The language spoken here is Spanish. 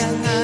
hagan nada.